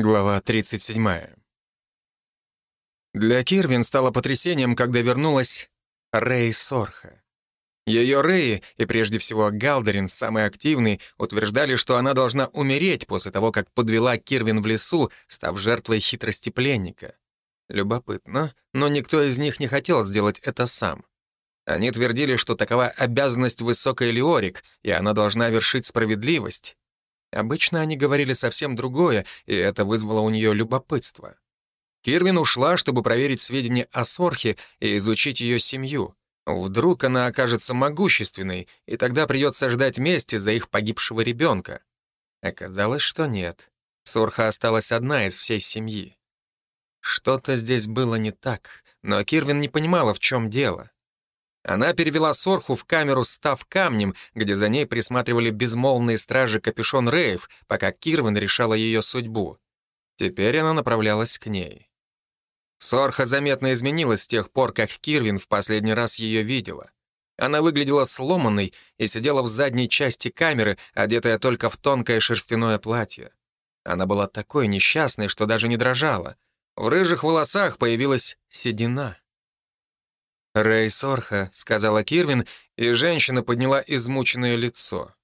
Глава 37. Для Кирвин стало потрясением, когда вернулась Рэй Сорха. Ее Рэй, и прежде всего Галдерин, самый активный, утверждали, что она должна умереть после того, как подвела Кирвин в лесу, став жертвой хитрости пленника. Любопытно, но никто из них не хотел сделать это сам. Они твердили, что такова обязанность высокой Леорик, и она должна вершить справедливость. Обычно они говорили совсем другое, и это вызвало у нее любопытство. Кирвин ушла, чтобы проверить сведения о Сорхе и изучить ее семью. Вдруг она окажется могущественной, и тогда придется ждать мести за их погибшего ребенка. Оказалось, что нет. Сорха осталась одна из всей семьи. Что-то здесь было не так, но Кирвин не понимала, в чем дело. Она перевела Сорху в камеру «Став камнем», где за ней присматривали безмолвные стражи капюшон Рейв, пока Кирвин решала ее судьбу. Теперь она направлялась к ней. Сорха заметно изменилась с тех пор, как Кирвин в последний раз ее видела. Она выглядела сломанной и сидела в задней части камеры, одетая только в тонкое шерстяное платье. Она была такой несчастной, что даже не дрожала. В рыжих волосах появилась седина. «Рэй Сорха», — сказала Кирвин, и женщина подняла измученное лицо.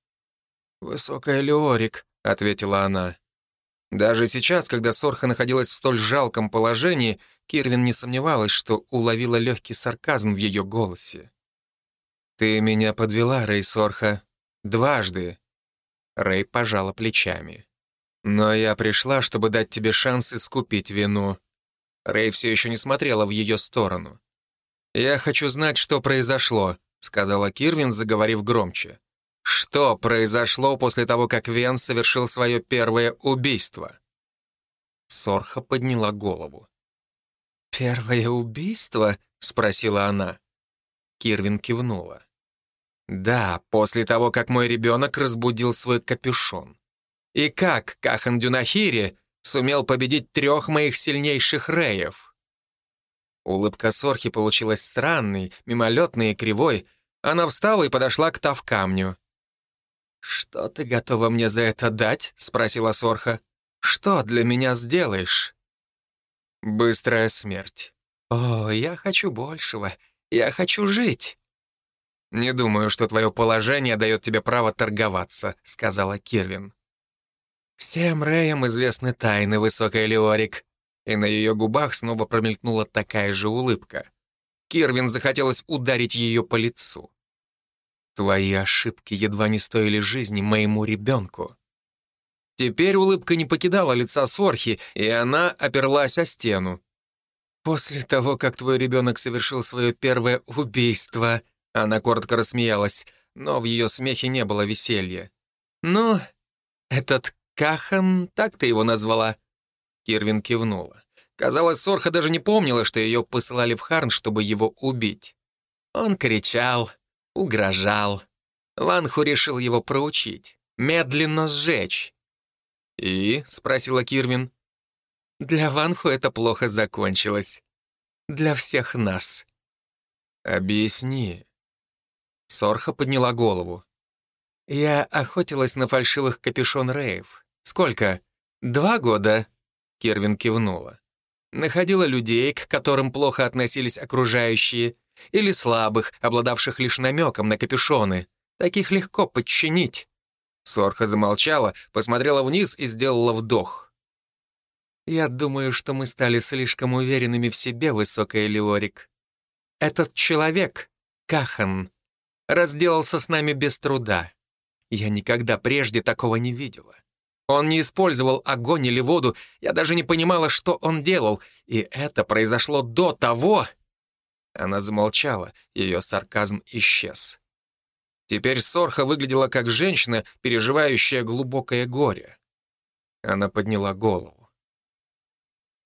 «Высокая Леорик», — ответила она. Даже сейчас, когда Сорха находилась в столь жалком положении, Кирвин не сомневалась, что уловила легкий сарказм в ее голосе. «Ты меня подвела, Рэй Сорха. Дважды». Рэй пожала плечами. «Но я пришла, чтобы дать тебе шанс искупить вину». Рэй все еще не смотрела в ее сторону. «Я хочу знать, что произошло», — сказала Кирвин, заговорив громче. «Что произошло после того, как Вен совершил свое первое убийство?» Сорха подняла голову. «Первое убийство?» — спросила она. Кирвин кивнула. «Да, после того, как мой ребенок разбудил свой капюшон. И как Кахан Дюнахири сумел победить трех моих сильнейших реев?» Улыбка Сорхи получилась странной, мимолетной и кривой. Она встала и подошла к Тавкамню. «Что ты готова мне за это дать?» — спросила Сорха. «Что для меня сделаешь?» «Быстрая смерть». «О, я хочу большего. Я хочу жить». «Не думаю, что твое положение дает тебе право торговаться», — сказала Кирвин. «Всем Рэям известны тайны, высокая Леорик и на ее губах снова промелькнула такая же улыбка. Кирвин захотелось ударить ее по лицу. «Твои ошибки едва не стоили жизни моему ребенку». Теперь улыбка не покидала лица Сорхи, и она оперлась о стену. «После того, как твой ребенок совершил свое первое убийство», она коротко рассмеялась, но в ее смехе не было веселья. «Ну, этот Кахан, так ты его назвала?» Кирвин кивнула. Казалось, Сорха даже не помнила, что ее посылали в Харн, чтобы его убить. Он кричал, угрожал. Ванху решил его проучить, медленно сжечь. «И?» — спросила Кирвин. «Для Ванху это плохо закончилось. Для всех нас». «Объясни». Сорха подняла голову. «Я охотилась на фальшивых капюшон Рейв. Сколько? Два года?» Кервин кивнула. Находила людей, к которым плохо относились окружающие, или слабых, обладавших лишь намеком на капюшоны. Таких легко подчинить. Сорха замолчала, посмотрела вниз и сделала вдох. «Я думаю, что мы стали слишком уверенными в себе, высокая Леорик. Этот человек, Кахан, разделался с нами без труда. Я никогда прежде такого не видела. Он не использовал огонь или воду, я даже не понимала, что он делал, и это произошло до того... Она замолчала, ее сарказм исчез. Теперь Сорха выглядела как женщина, переживающая глубокое горе. Она подняла голову.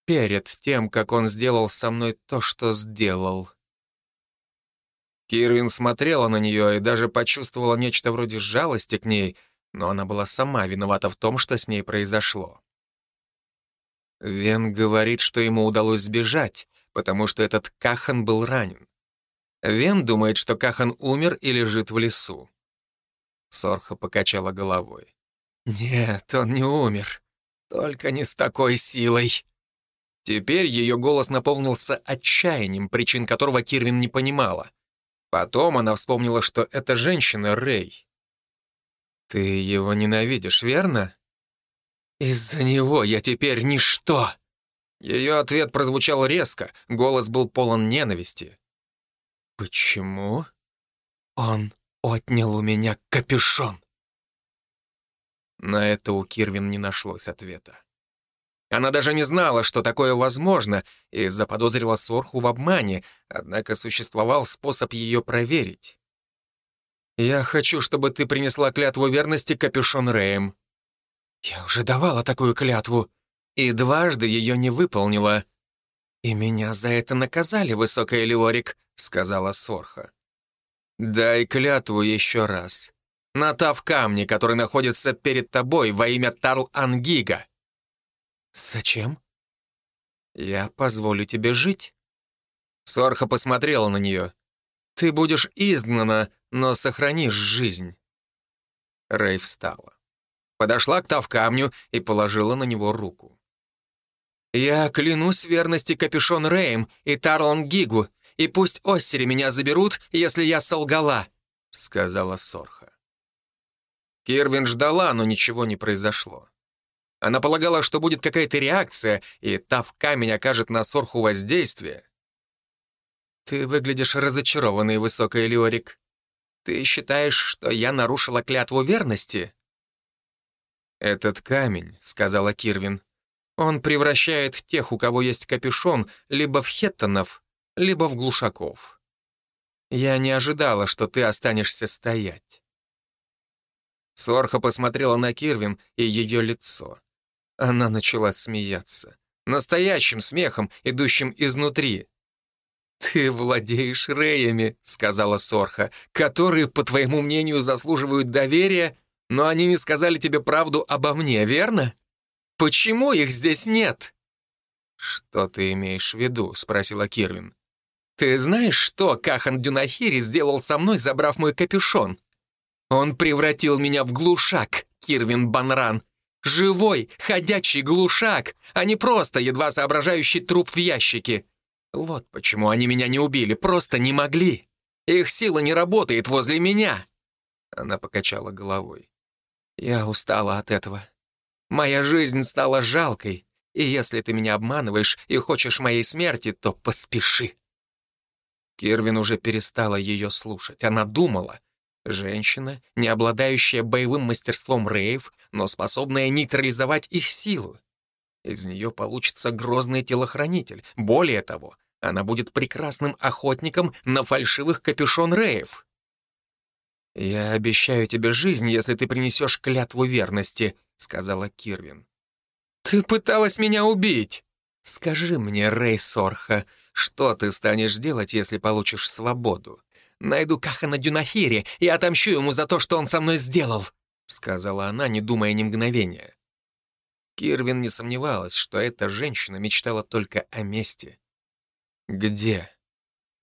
Перед тем, как он сделал со мной то, что сделал. Кирвин смотрела на нее и даже почувствовала нечто вроде жалости к ней — но она была сама виновата в том, что с ней произошло. Вен говорит, что ему удалось сбежать, потому что этот Кахан был ранен. Вен думает, что Кахан умер и лежит в лесу. Сорха покачала головой. «Нет, он не умер. Только не с такой силой. Теперь ее голос наполнился отчаянием, причин которого Кирвин не понимала. Потом она вспомнила, что эта женщина — Рэй. «Ты его ненавидишь, верно?» «Из-за него я теперь ничто!» Ее ответ прозвучал резко, голос был полон ненависти. «Почему?» «Он отнял у меня капюшон!» На это у Кирвин не нашлось ответа. Она даже не знала, что такое возможно, и заподозрила Сорху в обмане, однако существовал способ ее проверить. «Я хочу, чтобы ты принесла клятву верности капюшон Рэем». «Я уже давала такую клятву, и дважды ее не выполнила». «И меня за это наказали, высокая Леорик», — сказала Сорха. «Дай клятву еще раз. На тав камне, который находится перед тобой во имя Тарл-Ангига». «Зачем?» «Я позволю тебе жить». Сорха посмотрела на нее. «Ты будешь изгнана, но сохранишь жизнь». Рэй встала. Подошла к Тавкамню и положила на него руку. «Я клянусь верности капюшон Рэем и Тарлан Гигу, и пусть Оссери меня заберут, если я солгала», — сказала Сорха. Кирвин ждала, но ничего не произошло. Она полагала, что будет какая-то реакция, и Тав камень окажет на Сорху воздействие. «Ты выглядишь разочарованный, высокая Леорик. Ты считаешь, что я нарушила клятву верности?» «Этот камень», — сказала Кирвин, — «он превращает тех, у кого есть капюшон, либо в хеттонов, либо в глушаков. Я не ожидала, что ты останешься стоять». Сорха посмотрела на Кирвин и ее лицо. Она начала смеяться. Настоящим смехом, идущим изнутри. «Ты владеешь Реями», — сказала Сорха, «которые, по твоему мнению, заслуживают доверия, но они не сказали тебе правду обо мне, верно? Почему их здесь нет?» «Что ты имеешь в виду?» — спросила Кирвин. «Ты знаешь, что Кахан Дюнахири сделал со мной, забрав мой капюшон? Он превратил меня в глушак, Кирвин Банран, Живой, ходячий глушак, а не просто едва соображающий труп в ящике. Вот почему они меня не убили, просто не могли. Их сила не работает возле меня. Она покачала головой. Я устала от этого. Моя жизнь стала жалкой, и если ты меня обманываешь и хочешь моей смерти, то поспеши. Кирвин уже перестала ее слушать. Она думала, Женщина, не обладающая боевым мастерством рейв, но способная нейтрализовать их силу. Из нее получится грозный телохранитель. Более того, она будет прекрасным охотником на фальшивых капюшон рейв. «Я обещаю тебе жизнь, если ты принесешь клятву верности», — сказала Кирвин. «Ты пыталась меня убить!» «Скажи мне, Рей Сорха, что ты станешь делать, если получишь свободу? Найду Кахана Дюнахири и отомщу ему за то, что он со мной сделал», — сказала она, не думая ни мгновения. Кирвин не сомневалась, что эта женщина мечтала только о мести. «Где?»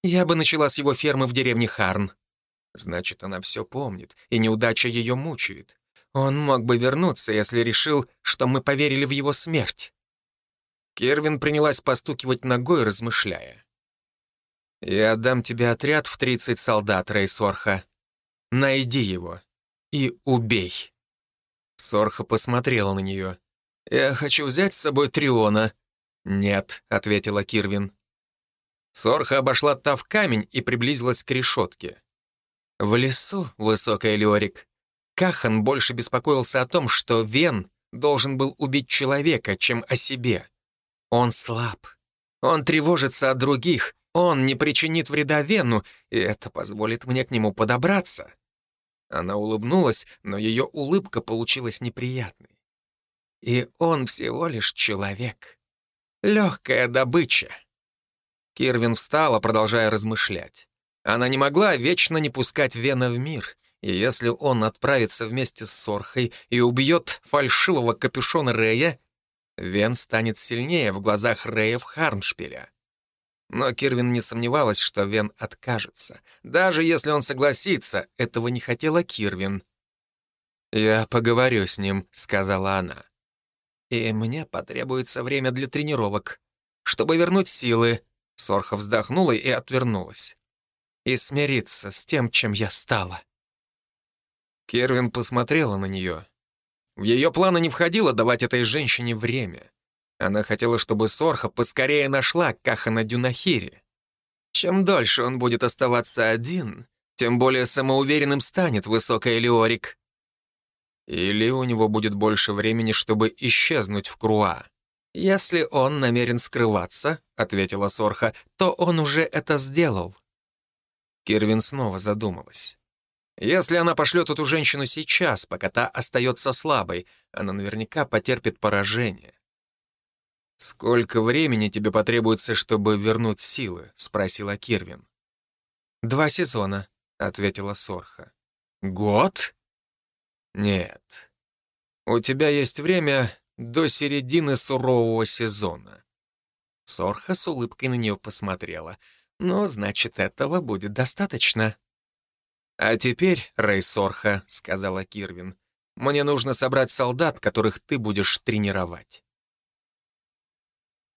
«Я бы начала с его фермы в деревне Харн». Значит, она все помнит, и неудача ее мучает. Он мог бы вернуться, если решил, что мы поверили в его смерть. Кирвин принялась постукивать ногой, размышляя. «Я дам тебе отряд в 30 солдат, Рей Сорха. Найди его и убей». Сорха посмотрела на нее. «Я хочу взять с собой Триона». «Нет», — ответила Кирвин. Сорха обошла Тав камень и приблизилась к решетке. В лесу, высокая Леорик, Кахан больше беспокоился о том, что Вен должен был убить человека, чем о себе. Он слаб. Он тревожится о других, он не причинит вреда Вену, и это позволит мне к нему подобраться». Она улыбнулась, но ее улыбка получилась неприятной. «И он всего лишь человек. Легкая добыча». Кирвин встала, продолжая размышлять. Она не могла вечно не пускать Вена в мир, и если он отправится вместе с Сорхой и убьет фальшивого капюшона Рея, Вен станет сильнее в глазах Рея в Харншпиля. Но Кирвин не сомневалась, что Вен откажется. Даже если он согласится, этого не хотела Кирвин. «Я поговорю с ним», — сказала она. И мне потребуется время для тренировок. Чтобы вернуть силы, Сорха вздохнула и отвернулась. И смириться с тем, чем я стала. Кервин посмотрела на нее. В ее планы не входило давать этой женщине время. Она хотела, чтобы Сорха поскорее нашла Кахана Дюнахири. Чем дольше он будет оставаться один, тем более самоуверенным станет высокая Леорик. Или у него будет больше времени, чтобы исчезнуть в Круа. «Если он намерен скрываться», — ответила Сорха, «то он уже это сделал». Кирвин снова задумалась. Если она пошлет эту женщину сейчас, пока та остается слабой, она наверняка потерпит поражение. «Сколько времени тебе потребуется, чтобы вернуть силы?» — спросила Кирвин. «Два сезона», — ответила Сорха. «Год?» «Нет. У тебя есть время до середины сурового сезона». Сорха с улыбкой на нее посмотрела. «Ну, значит, этого будет достаточно». «А теперь, Рэй Сорха», — сказала Кирвин, — «мне нужно собрать солдат, которых ты будешь тренировать».